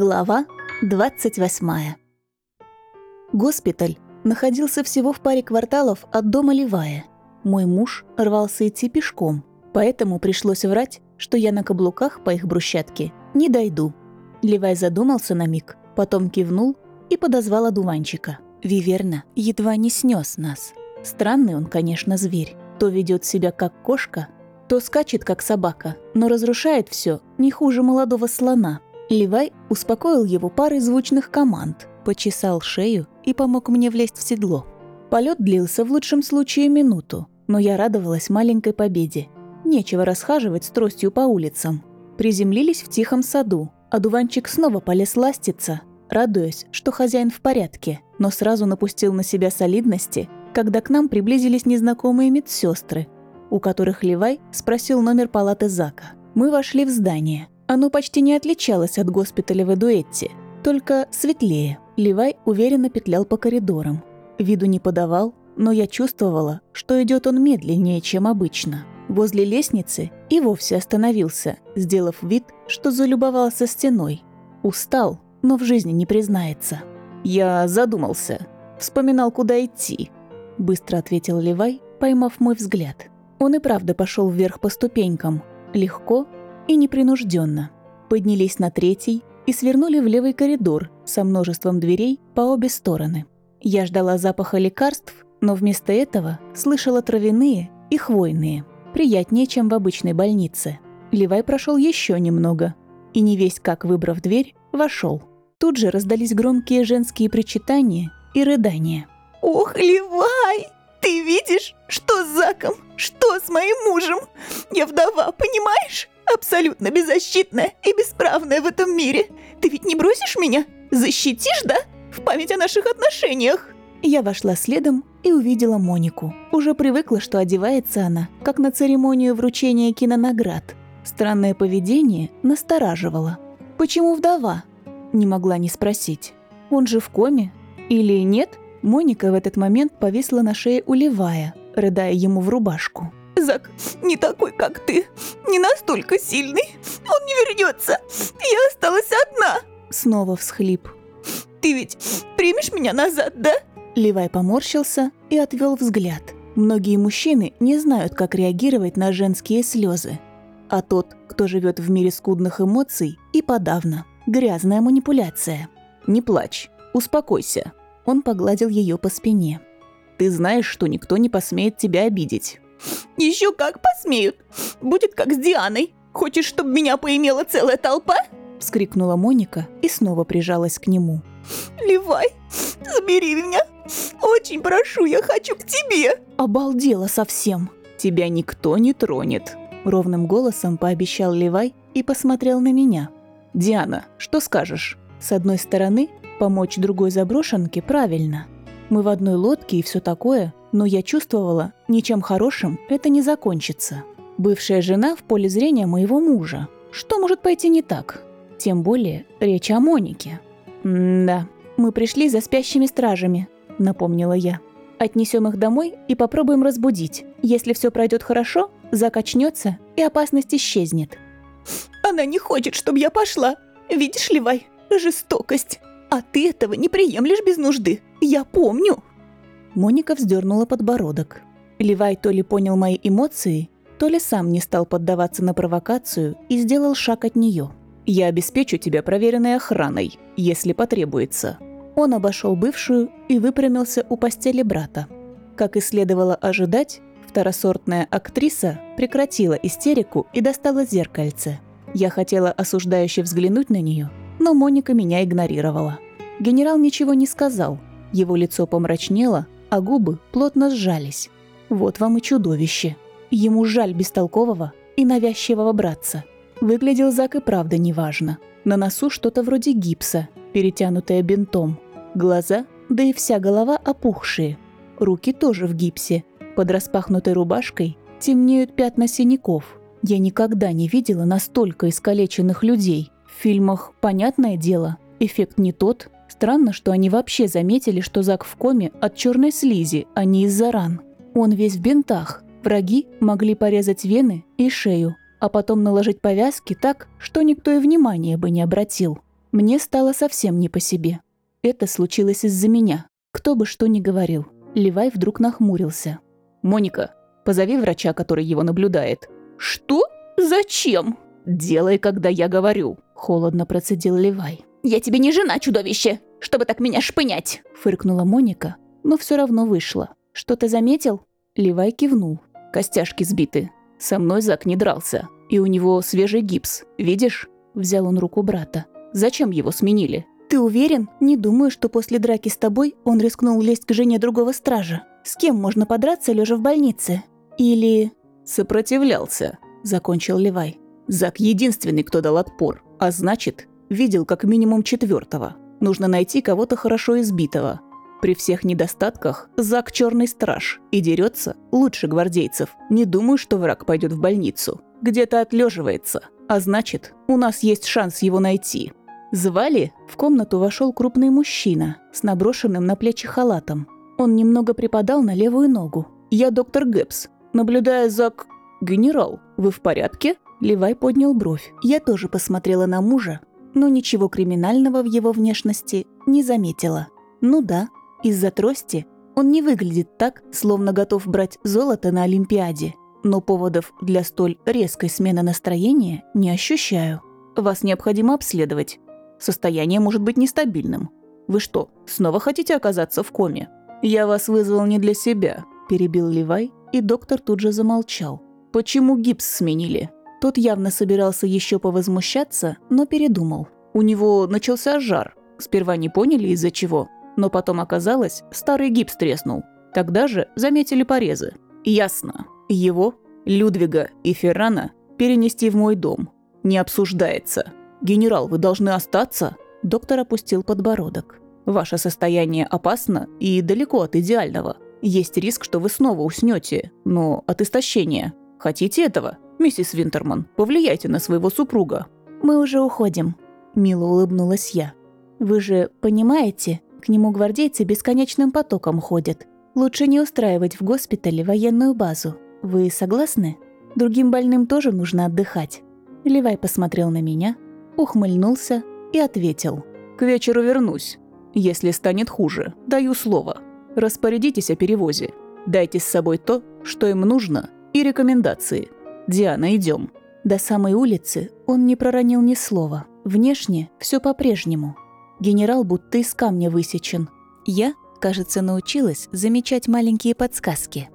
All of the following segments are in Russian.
Глава 28. Госпиталь находился всего в паре кварталов от дома Левая. Мой муж рвался идти пешком, поэтому пришлось врать, что я на каблуках по их брусчатке не дойду. Левай задумался на миг, потом кивнул и подозвал одуванчика. Виверна едва не снес нас. Странный он, конечно, зверь. То ведет себя как кошка, то скачет как собака, но разрушает все не хуже молодого слона – Левай успокоил его парой звучных команд, почесал шею и помог мне влезть в седло. Полет длился в лучшем случае минуту, но я радовалась маленькой победе. Нечего расхаживать с тростью по улицам. Приземлились в тихом саду, а дуванчик снова полез ластиться, радуясь, что хозяин в порядке, но сразу напустил на себя солидности, когда к нам приблизились незнакомые медсестры, у которых Левай спросил номер палаты Зака. Мы вошли в здание – оно почти не отличалось от госпиталя в Эдуэтте, только светлее. Левай уверенно петлял по коридорам. Виду не подавал, но я чувствовала, что идет он медленнее, чем обычно. Возле лестницы и вовсе остановился, сделав вид, что залюбовался стеной. Устал, но в жизни не признается. «Я задумался. Вспоминал, куда идти», – быстро ответил Левай, поймав мой взгляд. Он и правда пошел вверх по ступенькам, легко и непринужденно. Поднялись на третий и свернули в левый коридор со множеством дверей по обе стороны. Я ждала запаха лекарств, но вместо этого слышала травяные и хвойные. Приятнее, чем в обычной больнице. Левай прошел еще немного и, не весь как выбрав дверь, вошел. Тут же раздались громкие женские причитания и рыдания. «Ох, Левай! Ты видишь, что с Заком? Что с моим мужем? Я вдова, понимаешь? Абсолютно беззащитная и бесправная в этом мире. Ты ведь не бросишь меня? Защитишь, да? В память о наших отношениях. Я вошла следом и увидела Монику. Уже привыкла, что одевается она, как на церемонию вручения кинонаград. Странное поведение настораживало. Почему вдова? Не могла не спросить. Он же в коме? Или нет? Моника в этот момент повисла на шее улевая, рыдая ему в рубашку. Зак не такой, как ты, не настолько сильный. Он не вернется. Я осталась одна. Снова всхлип. Ты ведь примешь меня назад, да? Левай поморщился и отвел взгляд. Многие мужчины не знают, как реагировать на женские слезы. А тот, кто живет в мире скудных эмоций, и подавно. Грязная манипуляция. «Не плачь, успокойся». Он погладил ее по спине. «Ты знаешь, что никто не посмеет тебя обидеть. Еще как посмеют. Будет как с Дианой. Хочешь, чтобы меня поимела целая толпа? Вскрикнула Моника и снова прижалась к нему. Левай, забери меня. Очень прошу, я хочу к тебе. Обалдела совсем. Тебя никто не тронет. Ровным голосом пообещал Левай и посмотрел на меня. «Диана, что скажешь?» С одной стороны, помочь другой заброшенке правильно. Мы в одной лодке и все такое, но я чувствовала, ничем хорошим это не закончится. Бывшая жена в поле зрения моего мужа. Что может пойти не так? Тем более речь о Монике. «Да, мы пришли за спящими стражами», — напомнила я. «Отнесем их домой и попробуем разбудить. Если все пройдет хорошо, закачнется и опасность исчезнет». «Она не хочет, чтобы я пошла. Видишь ли, Вай, жестокость. А ты этого не приемлешь без нужды. Я помню». Моника вздернула подбородок. Левай то ли понял мои эмоции, то ли сам не стал поддаваться на провокацию и сделал шаг от нее. «Я обеспечу тебя проверенной охраной, если потребуется». Он обошел бывшую и выпрямился у постели брата. Как и следовало ожидать, второсортная актриса прекратила истерику и достала зеркальце. Я хотела осуждающе взглянуть на нее, но Моника меня игнорировала. Генерал ничего не сказал. Его лицо помрачнело, а губы плотно сжались. Вот вам и чудовище. Ему жаль бестолкового и навязчивого братца. Выглядел Зак и правда неважно. На носу что-то вроде гипса, перетянутое бинтом. Глаза, да и вся голова опухшие. Руки тоже в гипсе. Под распахнутой рубашкой темнеют пятна синяков. Я никогда не видела настолько искалеченных людей. В фильмах, понятное дело, эффект не тот, Странно, что они вообще заметили, что Зак в коме от черной слизи, а не из-за ран. Он весь в бинтах. Враги могли порезать вены и шею, а потом наложить повязки так, что никто и внимания бы не обратил. Мне стало совсем не по себе. Это случилось из-за меня. Кто бы что ни говорил. Левай вдруг нахмурился. «Моника, позови врача, который его наблюдает». «Что? Зачем?» «Делай, когда я говорю», — холодно процедил Левай. «Я тебе не жена, чудовище, чтобы так меня шпынять!» Фыркнула Моника, но все равно вышла. «Что ты заметил?» Левай кивнул. «Костяшки сбиты. Со мной Зак не дрался. И у него свежий гипс. Видишь?» Взял он руку брата. «Зачем его сменили?» «Ты уверен? Не думаю, что после драки с тобой он рискнул лезть к жене другого стража. С кем можно подраться, лежа в больнице? Или...» «Сопротивлялся», — закончил Левай. «Зак единственный, кто дал отпор. А значит, видел как минимум четвертого. Нужно найти кого-то хорошо избитого. При всех недостатках Зак черный страж и дерется лучше гвардейцев. Не думаю, что враг пойдет в больницу. Где-то отлеживается. А значит, у нас есть шанс его найти. Звали? В комнату вошел крупный мужчина с наброшенным на плечи халатом. Он немного припадал на левую ногу. «Я доктор Гэпс. Наблюдая за... Генерал, вы в порядке?» Левай поднял бровь. Я тоже посмотрела на мужа, но ничего криминального в его внешности не заметила. Ну да, из-за трости он не выглядит так, словно готов брать золото на Олимпиаде. Но поводов для столь резкой смены настроения не ощущаю. Вас необходимо обследовать. Состояние может быть нестабильным. Вы что, снова хотите оказаться в коме? Я вас вызвал не для себя, перебил Левай, и доктор тут же замолчал. Почему гипс сменили? Тот явно собирался еще повозмущаться, но передумал. У него начался жар. Сперва не поняли из-за чего, но потом оказалось, старый гипс треснул. Тогда же заметили порезы. Ясно. Его, Людвига и Феррана перенести в мой дом. Не обсуждается. «Генерал, вы должны остаться?» Доктор опустил подбородок. «Ваше состояние опасно и далеко от идеального. Есть риск, что вы снова уснете, но от истощения. Хотите этого? Миссис Винтерман, повлияйте на своего супруга». «Мы уже уходим», – мило улыбнулась я. «Вы же понимаете, к нему гвардейцы бесконечным потоком ходят. Лучше не устраивать в госпитале военную базу. Вы согласны? Другим больным тоже нужно отдыхать». Левай посмотрел на меня, ухмыльнулся и ответил. «К вечеру вернусь. Если станет хуже, даю слово. Распорядитесь о перевозе. Дайте с собой то, что им нужно, и рекомендации. Диана, идем. До самой улицы он не проронил ни слова. Внешне все по-прежнему. Генерал будто из камня высечен. Я, кажется, научилась замечать маленькие подсказки.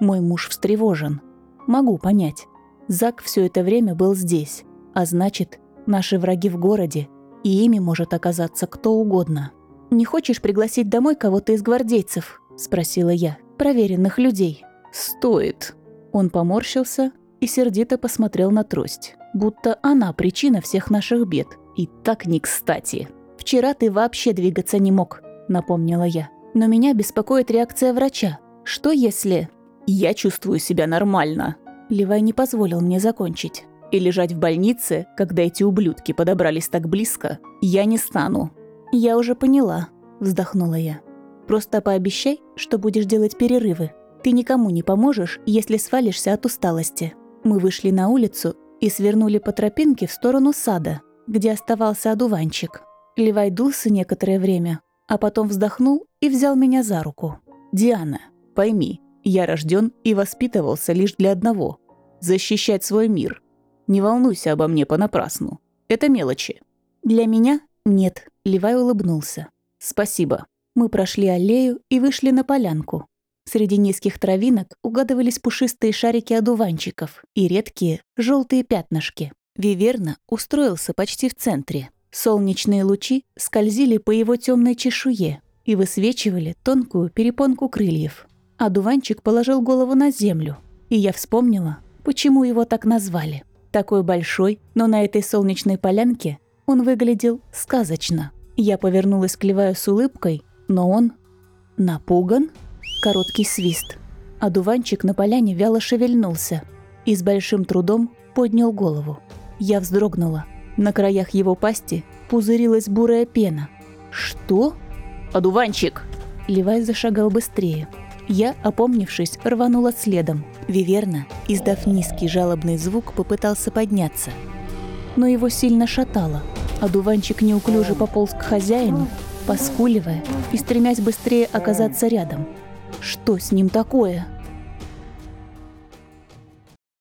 Мой муж встревожен. Могу понять. Зак все это время был здесь. А значит, наши враги в городе, и ими может оказаться кто угодно. «Не хочешь пригласить домой кого-то из гвардейцев?» – спросила я. «Проверенных людей». «Стоит». Он поморщился и сердито посмотрел на трость. Будто она причина всех наших бед. И так не кстати. «Вчера ты вообще двигаться не мог», — напомнила я. «Но меня беспокоит реакция врача. Что если...» «Я чувствую себя нормально». Левай не позволил мне закончить. «И лежать в больнице, когда эти ублюдки подобрались так близко, я не стану». «Я уже поняла», — вздохнула я. «Просто пообещай, что будешь делать перерывы. Ты никому не поможешь, если свалишься от усталости». Мы вышли на улицу и свернули по тропинке в сторону сада, где оставался одуванчик. Левай дулся некоторое время, а потом вздохнул и взял меня за руку. «Диана, пойми, я рожден и воспитывался лишь для одного – защищать свой мир. Не волнуйся обо мне понапрасну. Это мелочи». «Для меня нет», – Левай улыбнулся. «Спасибо». Мы прошли аллею и вышли на полянку. Среди низких травинок угадывались пушистые шарики одуванчиков и редкие желтые пятнышки. Виверна устроился почти в центре – Солнечные лучи скользили по его темной чешуе и высвечивали тонкую перепонку крыльев. А дуванчик положил голову на землю, и я вспомнила, почему его так назвали. Такой большой, но на этой солнечной полянке он выглядел сказочно. Я повернулась к Леваю с улыбкой, но он напуган. Короткий свист. А дуванчик на поляне вяло шевельнулся и с большим трудом поднял голову. Я вздрогнула – на краях его пасти пузырилась бурая пена. «Что?» «Одуванчик!» Левай зашагал быстрее. Я, опомнившись, рванула следом. Виверна, издав низкий жалобный звук, попытался подняться. Но его сильно шатало. Одуванчик неуклюже пополз к хозяину, поскуливая и стремясь быстрее оказаться рядом. Что с ним такое?